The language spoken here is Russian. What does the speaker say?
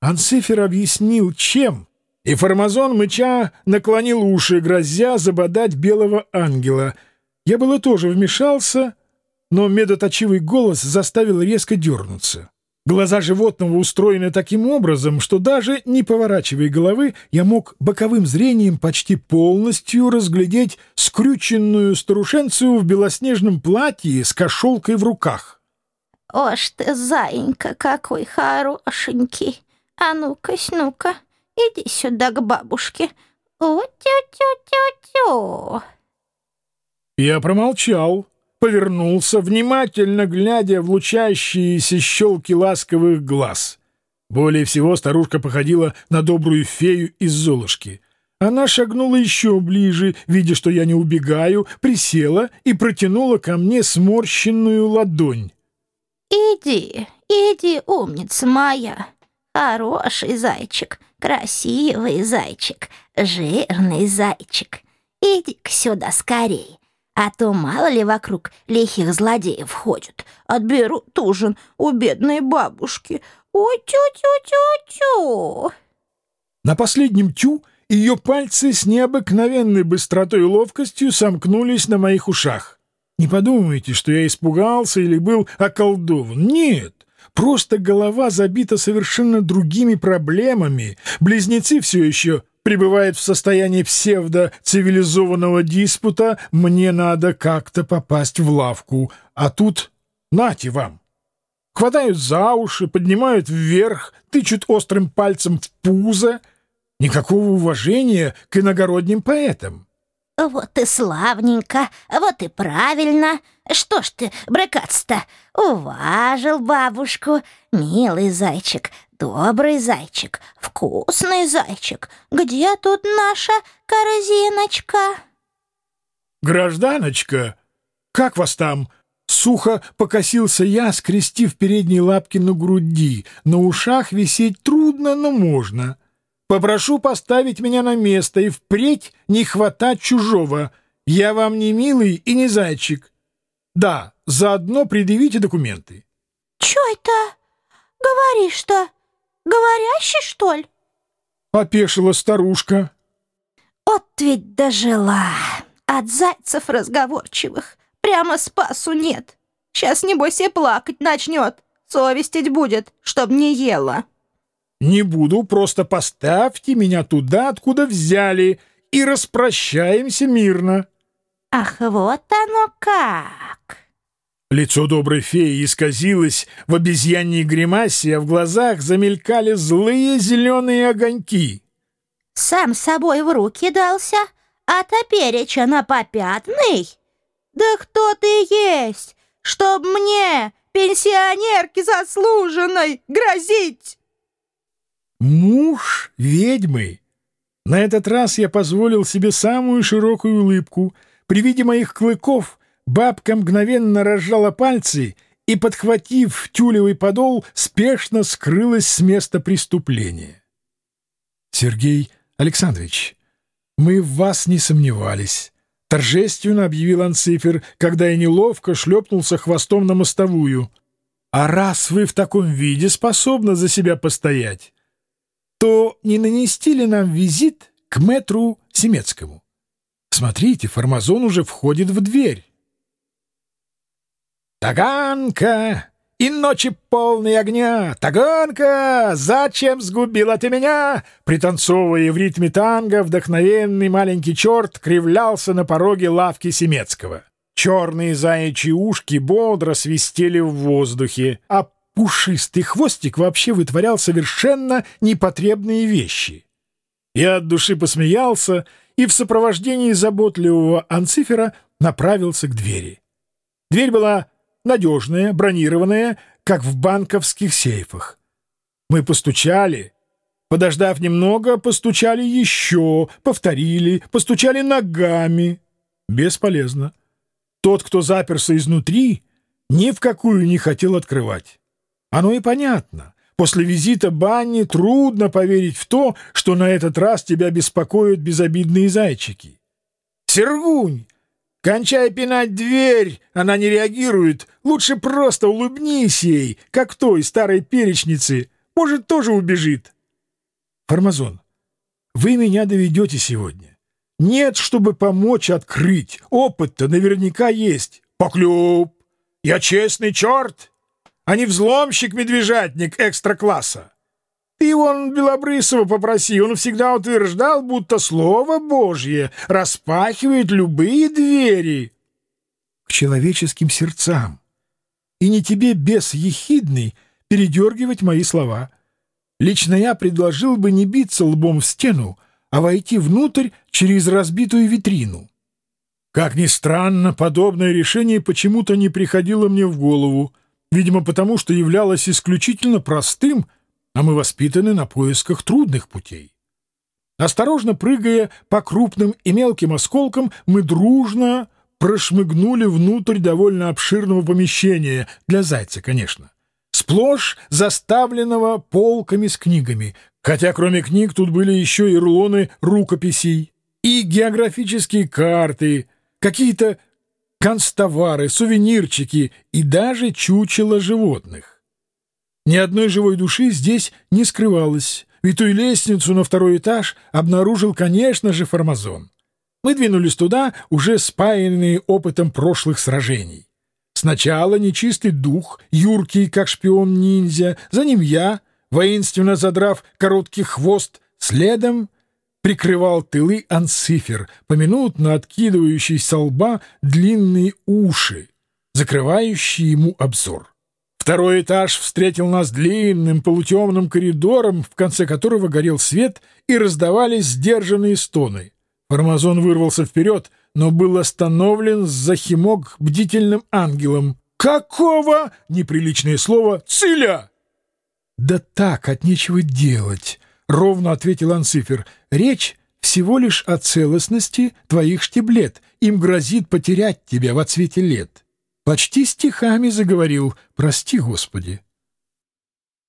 Анцифер объяснил, чем, и Формазон мыча наклонил уши, грозя забодать белого ангела. Я было тоже вмешался, но медоточивый голос заставил резко дернуться. Глаза животного устроены таким образом, что даже не поворачивая головы, я мог боковым зрением почти полностью разглядеть скрюченную старушенцию в белоснежном платье с кошелкой в руках. «Ош ты, заинька, какой хорошенький! А ну-ка, ну-ка, иди сюда к бабушке! У-тю-тю-тю-тю!» Я промолчал повернулся, внимательно глядя в лучащиеся щелки ласковых глаз. Более всего старушка походила на добрую фею из Золушки. Она шагнула еще ближе, видя, что я не убегаю, присела и протянула ко мне сморщенную ладонь. «Иди, иди, умница моя, хороший зайчик, красивый зайчик, жирный зайчик, иди-ка сюда скорей, а то мало ли вокруг лихих злодеев ходят. Отберут ужин у бедной бабушки. Ой, тю-тю-тю-тю. На последнем тю ее пальцы с необыкновенной быстротой и ловкостью сомкнулись на моих ушах. Не подумайте, что я испугался или был околдован. Нет, просто голова забита совершенно другими проблемами. Близнецы все еще пребывает в состоянии псевдо-цивилизованного диспута, мне надо как-то попасть в лавку, а тут нате вам. Хватают за уши, поднимают вверх, тычут острым пальцем в пузо. Никакого уважения к иногородним поэтам. «Вот и славненько, вот и правильно. Что ж ты брыкаться-то? Уважил бабушку, милый зайчик, добрый зайчик, вкусный зайчик. Где тут наша корзиночка?» «Гражданочка, как вас там?» Сухо покосился я, скрестив передние лапки на груди. На ушах висеть трудно, но можно. Попрошу поставить меня на место и впредь не хватать чужого. Я вам не милый и не зайчик. Да, заодно предъявите документы. — Чё это? Говоришь-то? Говорящий, что ли? — опешила старушка. — Вот ведь дожила. От зайцев разговорчивых. Прямо спасу нет. Сейчас, небось, и плакать начнет. Совестить будет, чтоб не ела. «Не буду, просто поставьте меня туда, откуда взяли, и распрощаемся мирно». «Ах, вот оно как!» Лицо доброй феи исказилось в обезьяньей гримасе, а в глазах замелькали злые зеленые огоньки. «Сам собой в руки дался, а топереча на попятный? Да кто ты есть, чтоб мне, пенсионерке заслуженной, грозить?» Муж ведьмы. На этот раз я позволил себе самую широкую улыбку. При виде моих клыков бабка мгновенно разжала пальцы и, подхватив тюлевый подол, спешно скрылась с места преступления. «Сергей Александрович, мы в вас не сомневались», — торжественно объявил Анцифер, когда я неловко шлепнулся хвостом на мостовую. «А раз вы в таком виде способны за себя постоять, то не нанести ли нам визит к мэтру Семецкому? Смотрите, Формазон уже входит в дверь. «Таганка! И ночи полные огня! Таганка! Зачем сгубила ты меня?» Пританцовывая в ритме танго, вдохновенный маленький черт кривлялся на пороге лавки Семецкого. Черные заячьи ушки бодро свистели в воздухе, а пушистый хвостик вообще вытворял совершенно непотребные вещи. Я от души посмеялся и в сопровождении заботливого анцифера направился к двери. Дверь была надежная, бронированная, как в банковских сейфах. Мы постучали. Подождав немного, постучали еще, повторили, постучали ногами. Бесполезно. Тот, кто заперся изнутри, ни в какую не хотел открывать. Оно и понятно. После визита Банни трудно поверить в то, что на этот раз тебя беспокоят безобидные зайчики. «Сергунь! Кончай пинать дверь! Она не реагирует. Лучше просто улыбнись ей, как той старой перечнице. Может, тоже убежит. Формазон, вы меня доведете сегодня. Нет, чтобы помочь открыть. Опыт-то наверняка есть. Поклюб! Я честный черт, а не взломщик-медвежатник экстра-класса. Ты вон Белобрысова попроси, он всегда утверждал, будто Слово Божье распахивает любые двери к человеческим сердцам. И не тебе, бес ехидный, передергивать мои слова. Лично я предложил бы не биться лбом в стену, а войти внутрь через разбитую витрину. Как ни странно, подобное решение почему-то не приходило мне в голову, видимо, потому что являлось исключительно простым, а мы воспитаны на поисках трудных путей. Осторожно прыгая по крупным и мелким осколкам, мы дружно прошмыгнули внутрь довольно обширного помещения, для зайца, конечно, сплошь заставленного полками с книгами, хотя кроме книг тут были еще и рулоны рукописей, и географические карты, какие-то констовары, сувенирчики и даже чучело животных. Ни одной живой души здесь не скрывалось, Витую лестницу на второй этаж обнаружил, конечно же, Формазон. Мы двинулись туда, уже спаянные опытом прошлых сражений. Сначала нечистый дух, юркий, как шпион-ниндзя, за ним я, воинственно задрав короткий хвост, следом прикрывал тылы анцифер, поминутно откидывающий со лба длинные уши, закрывающие ему обзор. Второй этаж встретил нас длинным полутемным коридором, в конце которого горел свет и раздавались сдержанные стоны. Формазон вырвался вперед, но был остановлен за химок бдительным ангелом. «Какого?» — неприличное слово. «Циля!» «Да так, от нечего делать», — ровно ответил Анцифер. «Речь всего лишь о целостности твоих штиблет. Им грозит потерять тебя в отсвете лет». Почти стихами заговорил, прости, Господи.